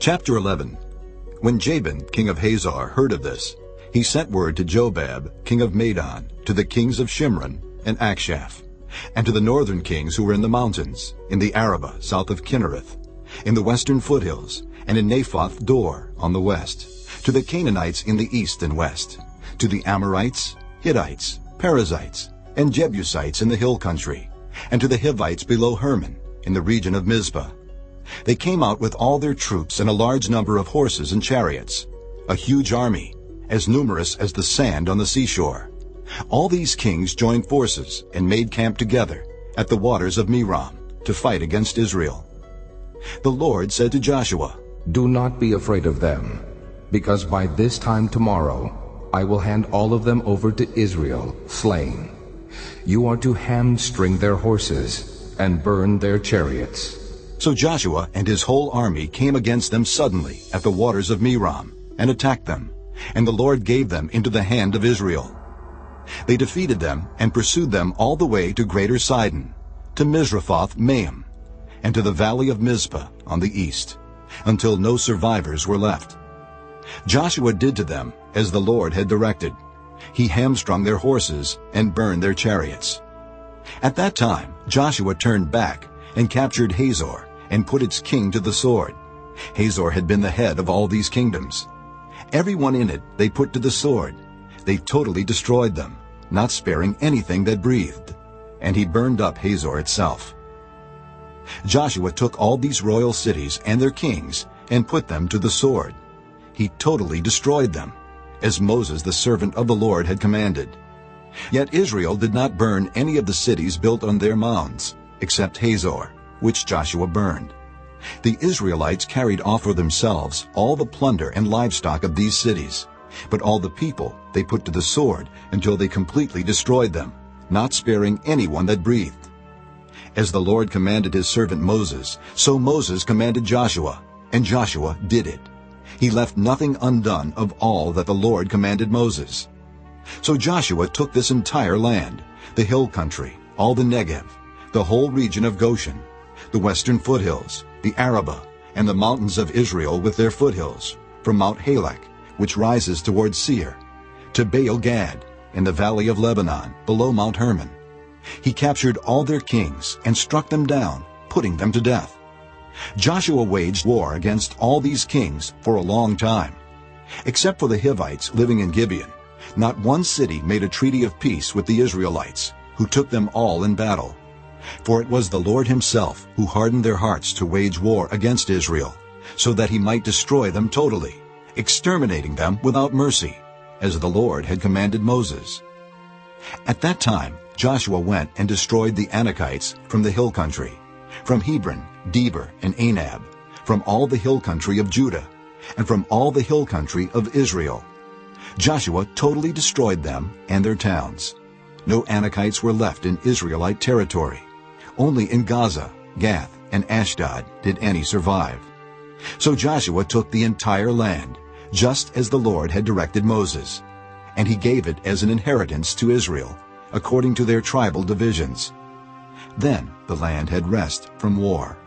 Chapter 11 When Jabin, king of Hazor, heard of this, he sent word to Jobab, king of Madon, to the kings of Shimron and Achshaph, and to the northern kings who were in the mountains, in the Arabah south of Kinnereth, in the western foothills, and in Naphoth Dor on the west, to the Canaanites in the east and west, to the Amorites, Hittites, Perizzites, and Jebusites in the hill country, and to the Hivites below Hermon, in the region of Mizpah. They came out with all their troops and a large number of horses and chariots, a huge army, as numerous as the sand on the seashore. All these kings joined forces and made camp together at the waters of Merom to fight against Israel. The Lord said to Joshua, Do not be afraid of them, because by this time tomorrow I will hand all of them over to Israel, slain. You are to hamstring their horses and burn their chariots. So Joshua and his whole army came against them suddenly at the waters of Merom and attacked them, and the Lord gave them into the hand of Israel. They defeated them and pursued them all the way to Greater Sidon, to Misrephoth Maim, and to the valley of Mizpah on the east, until no survivors were left. Joshua did to them as the Lord had directed. He hamstrung their horses and burned their chariots. At that time Joshua turned back and captured Hazor and put its king to the sword. Hazor had been the head of all these kingdoms. Everyone in it they put to the sword. They totally destroyed them, not sparing anything that breathed. And he burned up Hazor itself. Joshua took all these royal cities and their kings and put them to the sword. He totally destroyed them, as Moses the servant of the Lord had commanded. Yet Israel did not burn any of the cities built on their mounds, except Hazor, which Joshua burned. The Israelites carried off for themselves all the plunder and livestock of these cities, but all the people they put to the sword until they completely destroyed them, not sparing anyone that breathed. As the Lord commanded his servant Moses, so Moses commanded Joshua, and Joshua did it. He left nothing undone of all that the Lord commanded Moses. So Joshua took this entire land, the hill country, all the Negev, the whole region of Goshen, the western foothills, the Arabah, and the mountains of Israel with their foothills, from Mount Halak, which rises toward Seir, to Baal Gad, in the valley of Lebanon, below Mount Hermon. He captured all their kings and struck them down, putting them to death. Joshua waged war against all these kings for a long time. Except for the Hivites living in Gibeon, not one city made a treaty of peace with the Israelites, who took them all in battle. For it was the Lord himself who hardened their hearts to wage war against Israel, so that he might destroy them totally, exterminating them without mercy, as the Lord had commanded Moses. At that time Joshua went and destroyed the Anakites from the hill country, from Hebron, Debir, and Anab, from all the hill country of Judah, and from all the hill country of Israel. Joshua totally destroyed them and their towns. No Anakites were left in Israelite territory. Only in Gaza, Gath, and Ashdod did any survive. So Joshua took the entire land, just as the Lord had directed Moses, and he gave it as an inheritance to Israel, according to their tribal divisions. Then the land had rest from war.